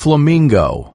flamingo.